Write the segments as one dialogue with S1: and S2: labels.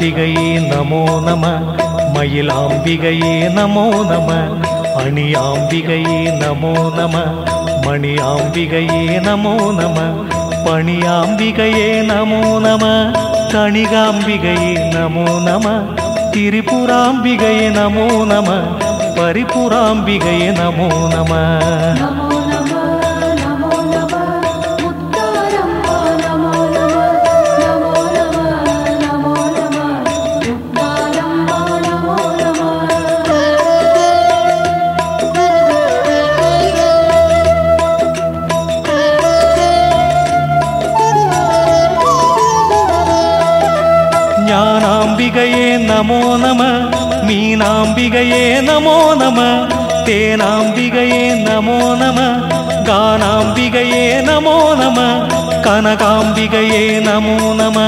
S1: மயிலாம்பிகையே நமோ நம மயிலாம்பிகையே நமோ நம அணியாம்பிகையே நமோ நம மணியாம்பிகையே நமோ நம பணியாம்பிகையே நமோ நம கணிகாம்பிகையே நமோ நம திரிபுராம்பிகையே நமோ நம பரிபுராம்பிகையே நமோ. நம ஞானாம்பிகையே நமோ நம மீனாம்பிகையே நமோ நம தேனாம்பிகையே நமோ நம கானாம்பிகையே நமோ நம கனகாம்பிகையே நமோ நம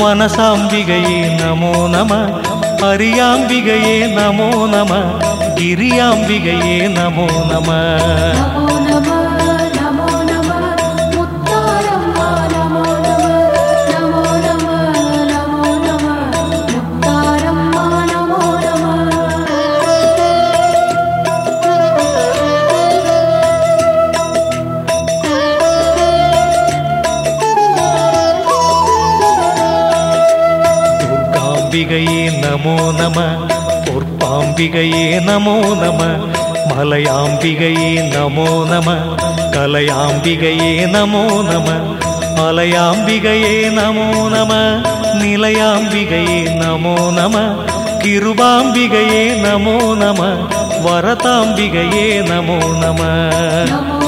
S1: மனசாம்பிகையே நமோ நம அரியாம்பிகையே நமோ நம கிரியாம்பிகையே நமோ நம.
S2: நமோ நம. நமோ மலையாம்பிகையே நமோ நம.
S1: பொற்பாம்பிகையே நமோ நம. மலையாம்பிகையே நமோ நம. கலையாம்பிகையே நமோ நம. மலையாம்பிகையே நமோ நம. நிலையாம்பிகையே நமோ நம. கிருபாம்பிகையே நமோ நம. வரதாம்பிகையே நமோ நம
S2: நமோ நம. நமோ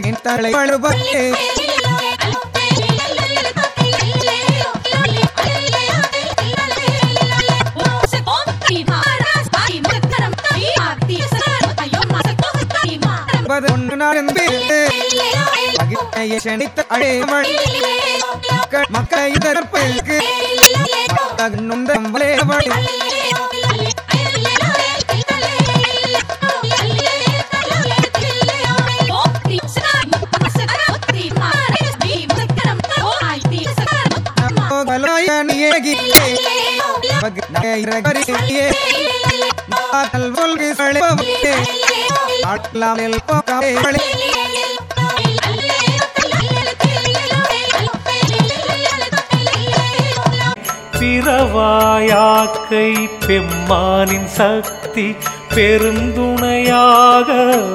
S3: மகின் தலை பழுபட்டு மக்களை ஒன்று நடந்து மகிழ்ச்சியை
S1: பிறவாயாக்கை பெம்மானின் சக்தி பெருந்துணையாக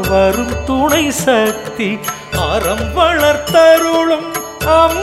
S1: வரும் துணை சக்தி. அறம் வளர்த்தருளும் அம்